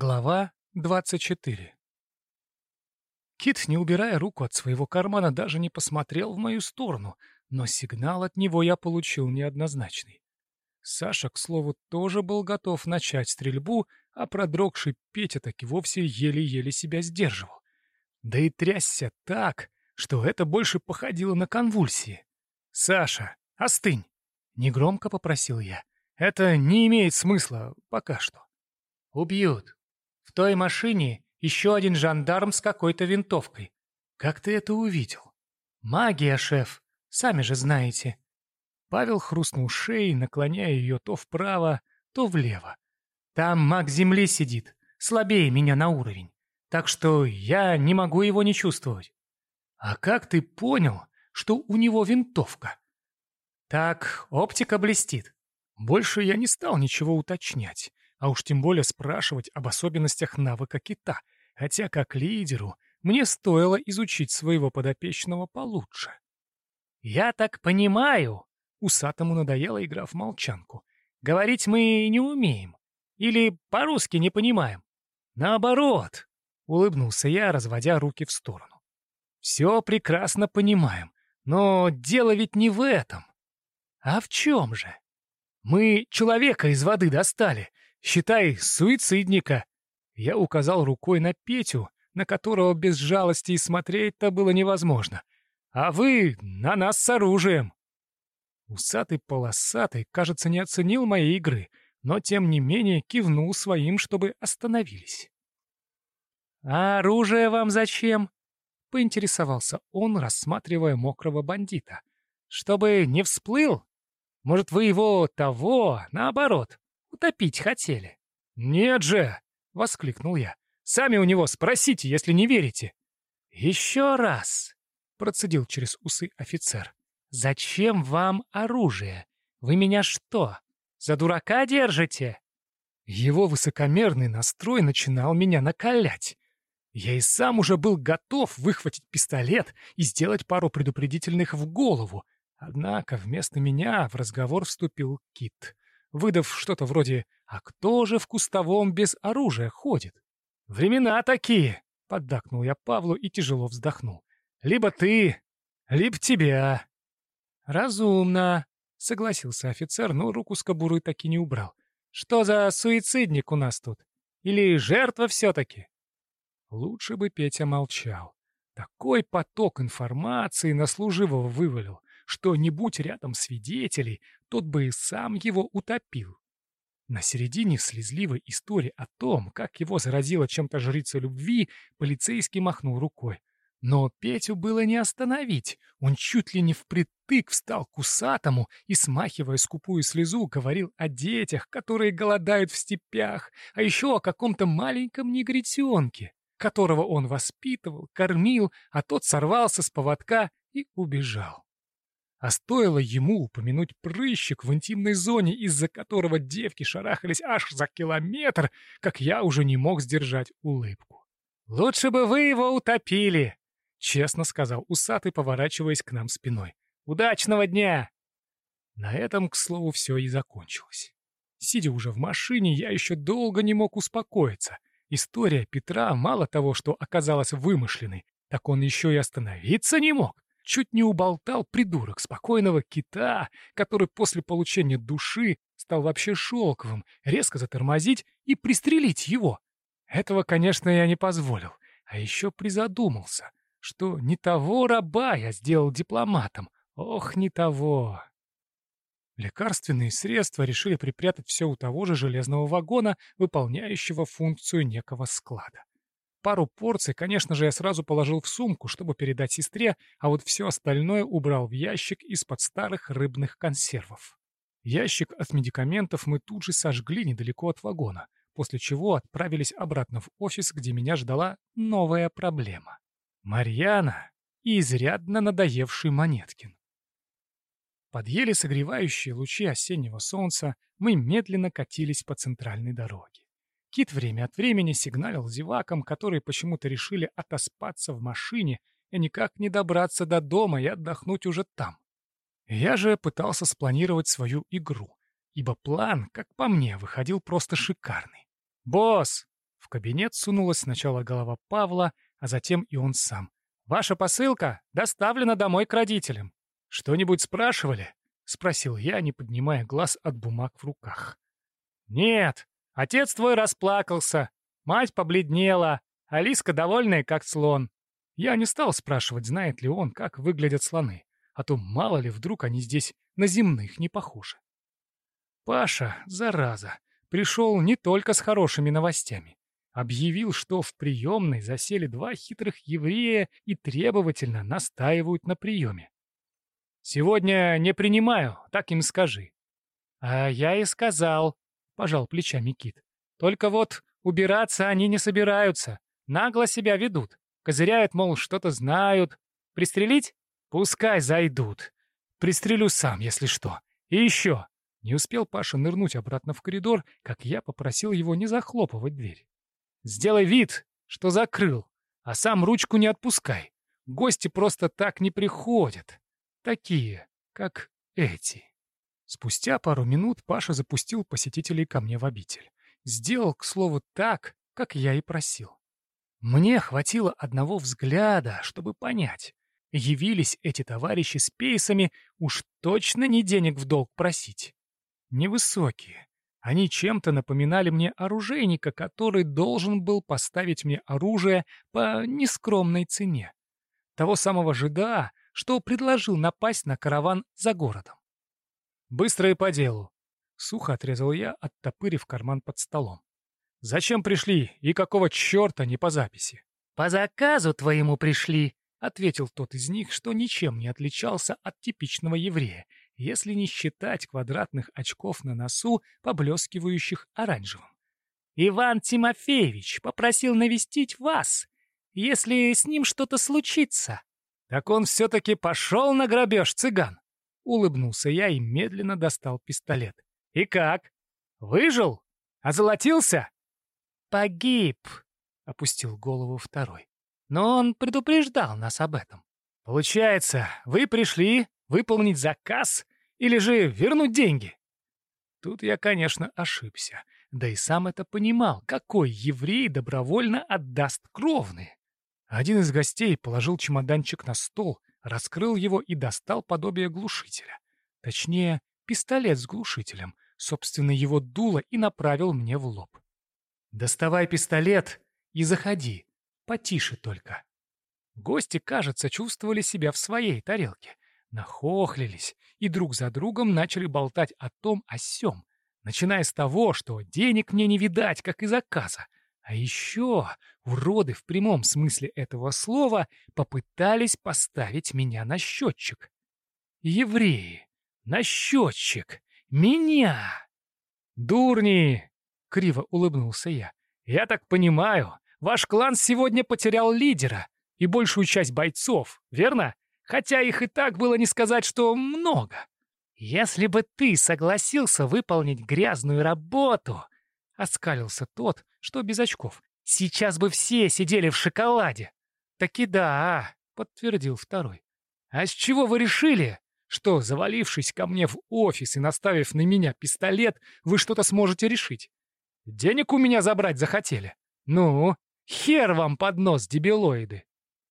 Глава 24 Кит, не убирая руку от своего кармана, даже не посмотрел в мою сторону, но сигнал от него я получил неоднозначный. Саша, к слову, тоже был готов начать стрельбу, а продрогший Петя таки вовсе еле-еле себя сдерживал. Да и трясся так, что это больше походило на конвульсии. «Саша, остынь!» — негромко попросил я. «Это не имеет смысла пока что». «Убьют. Той машине еще один жандарм с какой-то винтовкой. Как ты это увидел?» «Магия, шеф, сами же знаете». Павел хрустнул шеей, наклоняя ее то вправо, то влево. «Там маг земли сидит, слабее меня на уровень, так что я не могу его не чувствовать». «А как ты понял, что у него винтовка?» «Так, оптика блестит». Больше я не стал ничего уточнять, а уж тем более спрашивать об особенностях навыка кита, хотя как лидеру мне стоило изучить своего подопечного получше. «Я так понимаю», — усатому надоела игра в молчанку, «говорить мы не умеем. Или по-русски не понимаем. Наоборот», — улыбнулся я, разводя руки в сторону. «Все прекрасно понимаем, но дело ведь не в этом. А в чем же? Мы человека из воды достали, считай, суицидника». Я указал рукой на Петю, на которого без жалости и смотреть-то было невозможно. «А вы на нас с оружием!» Усатый-полосатый, кажется, не оценил моей игры, но тем не менее кивнул своим, чтобы остановились. «А оружие вам зачем?» — поинтересовался он, рассматривая мокрого бандита. «Чтобы не всплыл? Может, вы его того, наоборот, утопить хотели?» «Нет же!» — воскликнул я. «Сами у него спросите, если не верите». «Еще раз!» — процедил через усы офицер. «Зачем вам оружие? Вы меня что, за дурака держите?» Его высокомерный настрой начинал меня накалять. Я и сам уже был готов выхватить пистолет и сделать пару предупредительных в голову. Однако вместо меня в разговор вступил Кит, выдав что-то вроде «А кто же в кустовом без оружия ходит?» «Времена такие!» — поддакнул я Павлу и тяжело вздохнул. «Либо ты, либо тебя». «Разумно», — согласился офицер, но руку с кобуры так и не убрал. «Что за суицидник у нас тут? Или жертва все-таки?» Лучше бы Петя молчал. Такой поток информации на служивого вывалил, что не будь рядом свидетелей, тот бы и сам его утопил. На середине слезливой истории о том, как его заразила чем-то жрица любви, полицейский махнул рукой. Но Петю было не остановить. Он чуть ли не впритык встал к усатому и, смахивая скупую слезу, говорил о детях, которые голодают в степях, а еще о каком-то маленьком негритенке которого он воспитывал, кормил, а тот сорвался с поводка и убежал. А стоило ему упомянуть прыщик в интимной зоне, из-за которого девки шарахались аж за километр, как я уже не мог сдержать улыбку. «Лучше бы вы его утопили!» — честно сказал усатый, поворачиваясь к нам спиной. «Удачного дня!» На этом, к слову, все и закончилось. Сидя уже в машине, я еще долго не мог успокоиться. История Петра мало того, что оказалась вымышленной, так он еще и остановиться не мог. Чуть не уболтал придурок спокойного кита, который после получения души стал вообще шелковым, резко затормозить и пристрелить его. Этого, конечно, я не позволил, а еще призадумался, что не того раба я сделал дипломатом. Ох, не того. Лекарственные средства решили припрятать все у того же железного вагона, выполняющего функцию некого склада. Пару порций, конечно же, я сразу положил в сумку, чтобы передать сестре, а вот все остальное убрал в ящик из-под старых рыбных консервов. Ящик от медикаментов мы тут же сожгли недалеко от вагона, после чего отправились обратно в офис, где меня ждала новая проблема. Марьяна и изрядно надоевший Монеткин. Под еле согревающие лучи осеннего солнца мы медленно катились по центральной дороге. Кит время от времени сигналил зевакам, которые почему-то решили отоспаться в машине и никак не добраться до дома и отдохнуть уже там. Я же пытался спланировать свою игру, ибо план, как по мне, выходил просто шикарный. «Босс!» — В кабинет сунулась сначала голова Павла, а затем и он сам. «Ваша посылка доставлена домой к родителям. Что-нибудь спрашивали?» — спросил я, не поднимая глаз от бумаг в руках. «Нет, отец твой расплакался, мать побледнела, Алиска довольная, как слон. Я не стал спрашивать, знает ли он, как выглядят слоны, а то мало ли вдруг они здесь на земных не похожи. Паша, зараза, пришел не только с хорошими новостями. Объявил, что в приемной засели два хитрых еврея и требовательно настаивают на приеме. «Сегодня не принимаю, так им скажи». «А я и сказал», — пожал плечами Кит. «Только вот убираться они не собираются, нагло себя ведут, козыряют, мол, что-то знают. Пристрелить? Пускай зайдут. Пристрелю сам, если что. И еще, не успел Паша нырнуть обратно в коридор, как я попросил его не захлопывать дверь. «Сделай вид, что закрыл, а сам ручку не отпускай. Гости просто так не приходят. Такие, как эти». Спустя пару минут Паша запустил посетителей ко мне в обитель. Сделал, к слову, так, как я и просил. Мне хватило одного взгляда, чтобы понять. Явились эти товарищи с пейсами уж точно не денег в долг просить. Невысокие. Они чем-то напоминали мне оружейника, который должен был поставить мне оружие по нескромной цене. Того самого жида, что предложил напасть на караван за городом. «Быстро и по делу», — сухо отрезал я, оттопырив карман под столом. «Зачем пришли и какого черта не по записи?» «По заказу твоему пришли», — ответил тот из них, что ничем не отличался от типичного еврея, если не считать квадратных очков на носу, поблескивающих оранжевым. «Иван Тимофеевич попросил навестить вас, если с ним что-то случится». «Так он все-таки пошел на грабеж, цыган!» Улыбнулся я и медленно достал пистолет. «И как? Выжил? Озолотился?» «Погиб», — опустил голову второй. «Но он предупреждал нас об этом». «Получается, вы пришли выполнить заказ или же вернуть деньги?» Тут я, конечно, ошибся. Да и сам это понимал, какой еврей добровольно отдаст кровные. Один из гостей положил чемоданчик на стол, раскрыл его и достал подобие глушителя. Точнее, пистолет с глушителем, собственно, его дуло и направил мне в лоб. «Доставай пистолет и заходи. Потише только». Гости, кажется, чувствовали себя в своей тарелке. Нахохлились и друг за другом начали болтать о том о сём, начиная с того, что денег мне не видать, как и заказа. А еще уроды в прямом смысле этого слова попытались поставить меня на счетчик. Евреи! На счетчик! Меня! Дурни! — криво улыбнулся я. «Я так понимаю, ваш клан сегодня потерял лидера и большую часть бойцов, верно? Хотя их и так было не сказать, что много. Если бы ты согласился выполнить грязную работу...» — оскалился тот, что без очков. «Сейчас бы все сидели в шоколаде». «Таки да», — подтвердил второй. «А с чего вы решили, что, завалившись ко мне в офис и наставив на меня пистолет, вы что-то сможете решить? Денег у меня забрать захотели? Ну, хер вам под нос, дебилоиды!»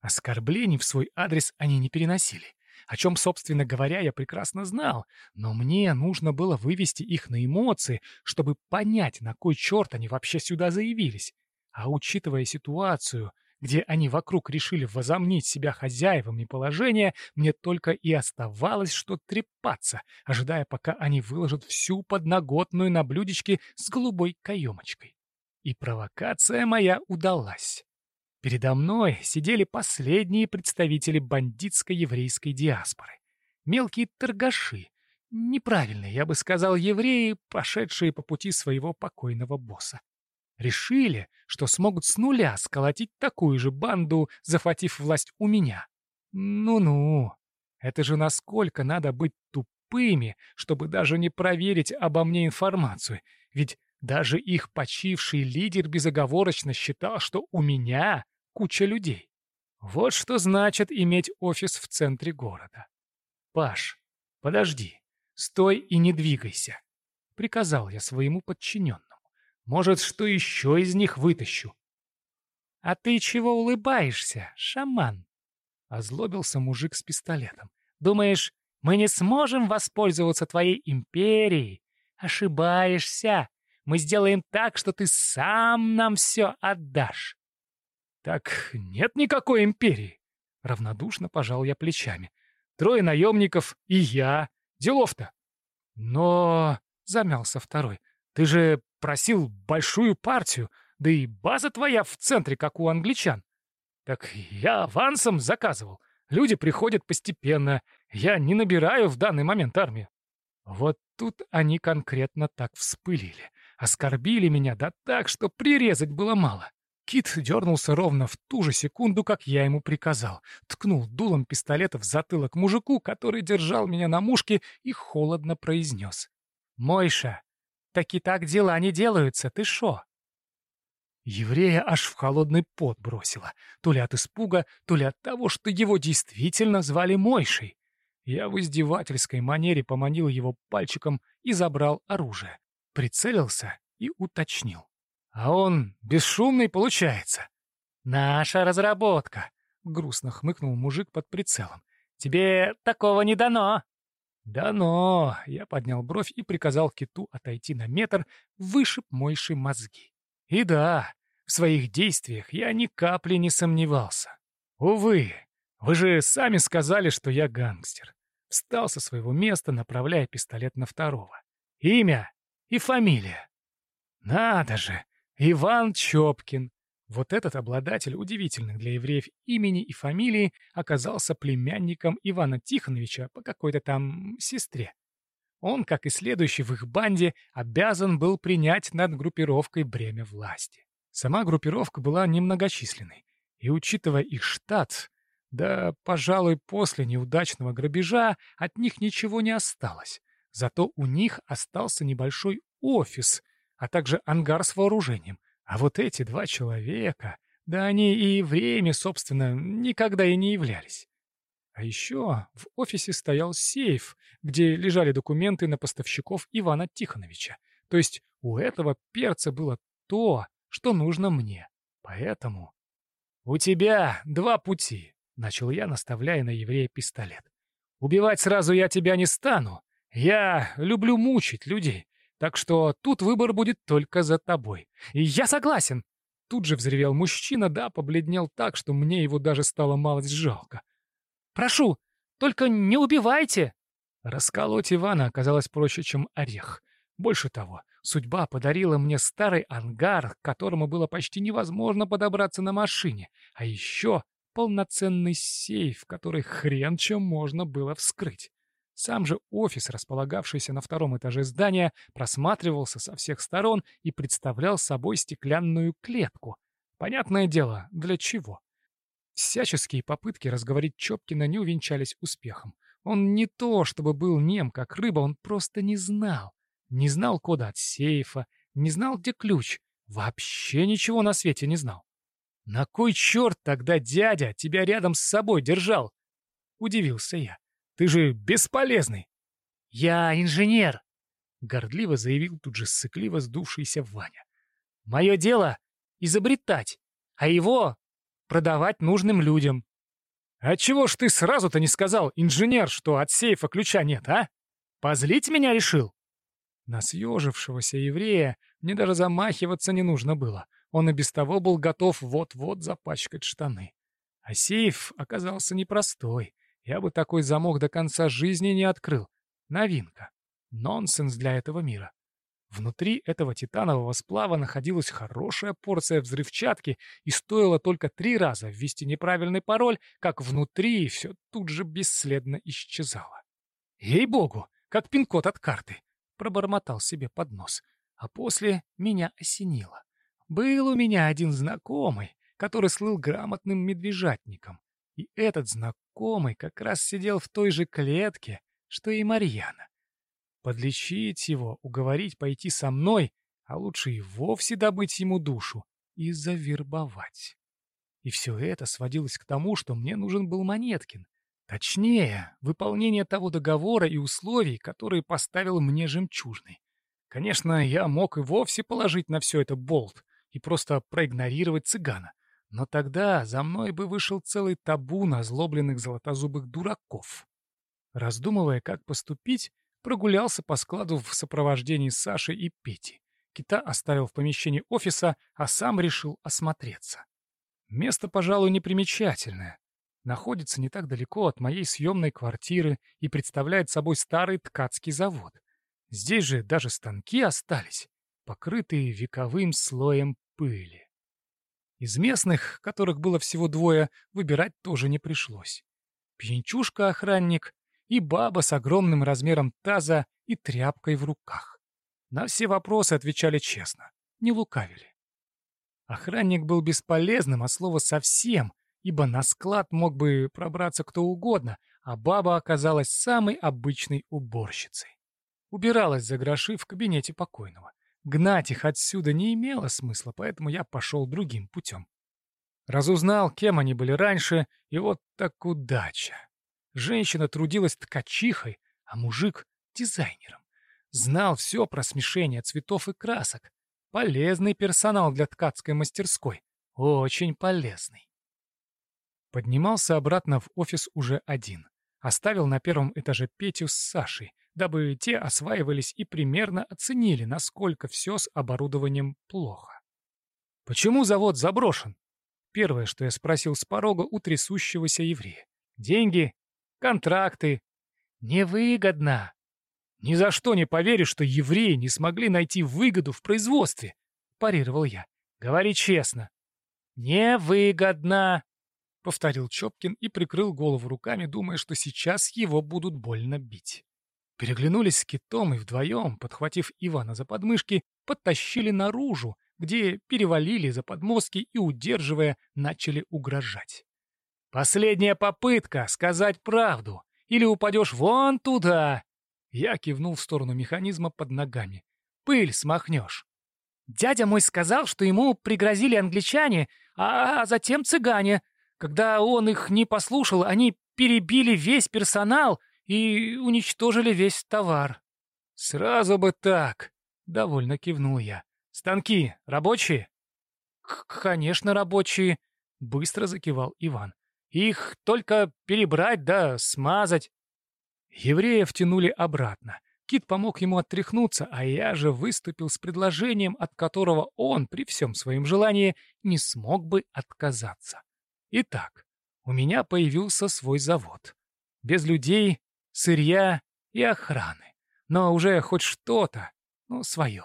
Оскорблений в свой адрес они не переносили, о чем, собственно говоря, я прекрасно знал, но мне нужно было вывести их на эмоции, чтобы понять, на кой черт они вообще сюда заявились. А учитывая ситуацию, где они вокруг решили возомнить себя хозяевами положения, мне только и оставалось, что трепаться, ожидая, пока они выложат всю подноготную на блюдечке с голубой каемочкой. И провокация моя удалась. Передо мной сидели последние представители бандитской еврейской диаспоры. Мелкие торгаши, неправильные, я бы сказал, евреи, пошедшие по пути своего покойного босса. Решили, что смогут с нуля сколотить такую же банду, захватив власть у меня. Ну-ну, это же насколько надо быть тупыми, чтобы даже не проверить обо мне информацию, ведь даже их почивший лидер безоговорочно считал, что у меня куча людей. Вот что значит иметь офис в центре города. «Паш, подожди, стой и не двигайся», — приказал я своему подчиненному. Может, что еще из них вытащу. «А ты чего улыбаешься, шаман?» Озлобился мужик с пистолетом. «Думаешь, мы не сможем воспользоваться твоей империей? Ошибаешься. Мы сделаем так, что ты сам нам все отдашь». «Так нет никакой империи!» Равнодушно пожал я плечами. «Трое наемников и я. Делов-то!» «Но...» — замялся второй. «Ты же просил большую партию, да и база твоя в центре, как у англичан. Так я авансом заказывал. Люди приходят постепенно. Я не набираю в данный момент армию. Вот тут они конкретно так вспылили. Оскорбили меня, да так, что прирезать было мало. Кит дернулся ровно в ту же секунду, как я ему приказал. Ткнул дулом пистолета в затылок мужику, который держал меня на мушке, и холодно произнес. «Мойша, так и так дела не делаются, ты шо?» Еврея аж в холодный пот бросило, то ли от испуга, то ли от того, что его действительно звали Мойшей. Я в издевательской манере поманил его пальчиком и забрал оружие. Прицелился и уточнил. А он бесшумный получается. «Наша разработка», — грустно хмыкнул мужик под прицелом. «Тебе такого не дано». «Дано!» — я поднял бровь и приказал киту отойти на метр, вышиб Мойши мозги. И да, в своих действиях я ни капли не сомневался. Увы, вы же сами сказали, что я гангстер. Встал со своего места, направляя пистолет на второго. Имя и фамилия. Надо же, Иван Чопкин. Вот этот обладатель удивительных для евреев имени и фамилии оказался племянником Ивана Тихоновича по какой-то там сестре. Он, как и следующий в их банде, обязан был принять над группировкой бремя власти. Сама группировка была немногочисленной, и, учитывая их штат, да, пожалуй, после неудачного грабежа от них ничего не осталось. Зато у них остался небольшой офис, а также ангар с вооружением. А вот эти два человека, да они и время, собственно, никогда и не являлись. А еще в офисе стоял сейф, где лежали документы на поставщиков Ивана Тихоновича. То есть у этого перца было то, что нужно мне. Поэтому... «У тебя два пути», — начал я, наставляя на еврея пистолет. «Убивать сразу я тебя не стану. Я люблю мучить людей, так что тут выбор будет только за тобой. И я согласен!» Тут же взревел мужчина, да, побледнел так, что мне его даже стало малость жалко. «Прошу, только не убивайте!» Расколоть Ивана оказалось проще, чем орех. Больше того, судьба подарила мне старый ангар, к которому было почти невозможно подобраться на машине, а еще полноценный сейф, который хрен чем можно было вскрыть. Сам же офис, располагавшийся на втором этаже здания, просматривался со всех сторон и представлял собой стеклянную клетку. Понятное дело, для чего. Всяческие попытки разговорить Чопкина не увенчались успехом. Он не то, чтобы был нем, как рыба, он просто не знал. Не знал кода от сейфа, не знал, где ключ. Вообще ничего на свете не знал. «На кой черт тогда дядя тебя рядом с собой держал?» Удивился я. Ты же бесполезный!» «Я инженер!» — гордливо заявил тут же ссыкливо сдувшийся Ваня. «Мое дело — изобретать, а его — продавать нужным людям». «А чего ж ты сразу-то не сказал, инженер, что от сейфа ключа нет, а? Позлить меня решил?» На съежившегося еврея мне даже замахиваться не нужно было. Он и без того был готов вот-вот запачкать штаны. А сейф оказался непростой. Я бы такой замок до конца жизни не открыл. Новинка. Нонсенс для этого мира. Внутри этого титанового сплава находилась хорошая порция взрывчатки, и стоило только три раза ввести неправильный пароль, как внутри все тут же бесследно исчезало. «Ей-богу, как пин-код от карты!» — пробормотал себе под нос. А после меня осенило. Был у меня один знакомый, который слыл грамотным медвежатником. И этот знакомый как раз сидел в той же клетке, что и Марьяна. Подлечить его, уговорить пойти со мной, а лучше и вовсе добыть ему душу и завербовать. И все это сводилось к тому, что мне нужен был Монеткин. Точнее, выполнение того договора и условий, которые поставил мне Жемчужный. Конечно, я мог и вовсе положить на все это болт и просто проигнорировать цыгана. Но тогда за мной бы вышел целый табун озлобленных золотозубых дураков. Раздумывая, как поступить, прогулялся по складу в сопровождении Саши и Пети. Кита оставил в помещении офиса, а сам решил осмотреться. Место, пожалуй, непримечательное. Находится не так далеко от моей съемной квартиры и представляет собой старый ткацкий завод. Здесь же даже станки остались, покрытые вековым слоем пыли. Из местных, которых было всего двое, выбирать тоже не пришлось. Пьянчушка-охранник и баба с огромным размером таза и тряпкой в руках. На все вопросы отвечали честно, не лукавили. Охранник был бесполезным, а слово совсем, ибо на склад мог бы пробраться кто угодно, а баба оказалась самой обычной уборщицей. Убиралась за гроши в кабинете покойного. Гнать их отсюда не имело смысла, поэтому я пошел другим путем. Разузнал, кем они были раньше, и вот так удача. Женщина трудилась ткачихой, а мужик — дизайнером. Знал все про смешение цветов и красок. Полезный персонал для ткацкой мастерской. Очень полезный. Поднимался обратно в офис уже один. Оставил на первом этаже Петю с Сашей, дабы те осваивались и примерно оценили, насколько все с оборудованием плохо. «Почему завод заброшен?» Первое, что я спросил с порога у трясущегося еврея. «Деньги? Контракты?» «Невыгодно!» «Ни за что не поверишь, что евреи не смогли найти выгоду в производстве!» — парировал я. «Говори честно». «Невыгодно!» — повторил Чопкин и прикрыл голову руками, думая, что сейчас его будут больно бить. Переглянулись с китом и вдвоем, подхватив Ивана за подмышки, подтащили наружу, где перевалили за подмостки и, удерживая, начали угрожать. «Последняя попытка сказать правду, или упадешь вон туда!» Я кивнул в сторону механизма под ногами. «Пыль смахнешь!» «Дядя мой сказал, что ему пригрозили англичане, а, а затем цыгане. Когда он их не послушал, они перебили весь персонал и уничтожили весь товар. «Сразу бы так!» — довольно кивнул я. «Станки рабочие?» «Конечно, рабочие!» — быстро закивал Иван. «Их только перебрать да смазать». Еврея втянули обратно. Кит помог ему оттряхнуться, а я же выступил с предложением, от которого он, при всем своем желании, не смог бы отказаться. Итак, у меня появился свой завод. Без людей, сырья и охраны. Но уже хоть что-то, ну, свое.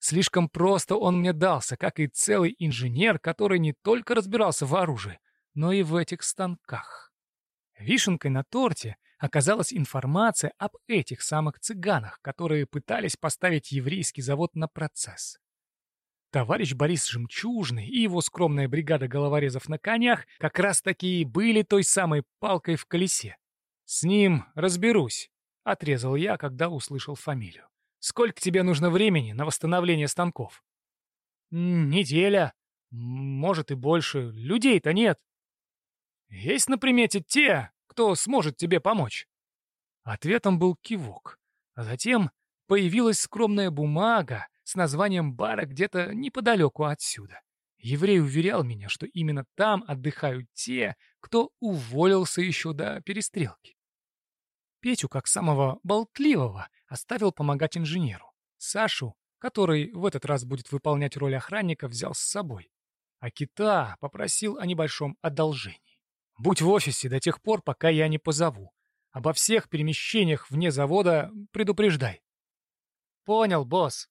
Слишком просто он мне дался, как и целый инженер, который не только разбирался в оружии, но и в этих станках. Вишенкой на торте оказалась информация об этих самых цыганах, которые пытались поставить еврейский завод на процесс. Товарищ Борис Жемчужный и его скромная бригада головорезов на конях как раз-таки и были той самой палкой в колесе, «С ним разберусь», — отрезал я, когда услышал фамилию. «Сколько тебе нужно времени на восстановление станков?» «Неделя. Может и больше. Людей-то нет». «Есть на примете те, кто сможет тебе помочь?» Ответом был кивок. А затем появилась скромная бумага с названием бара где-то неподалеку отсюда. Еврей уверял меня, что именно там отдыхают те, кто уволился еще до перестрелки. Петю, как самого болтливого, оставил помогать инженеру. Сашу, который в этот раз будет выполнять роль охранника, взял с собой. А Кита попросил о небольшом одолжении. «Будь в офисе до тех пор, пока я не позову. Обо всех перемещениях вне завода предупреждай». «Понял, босс»,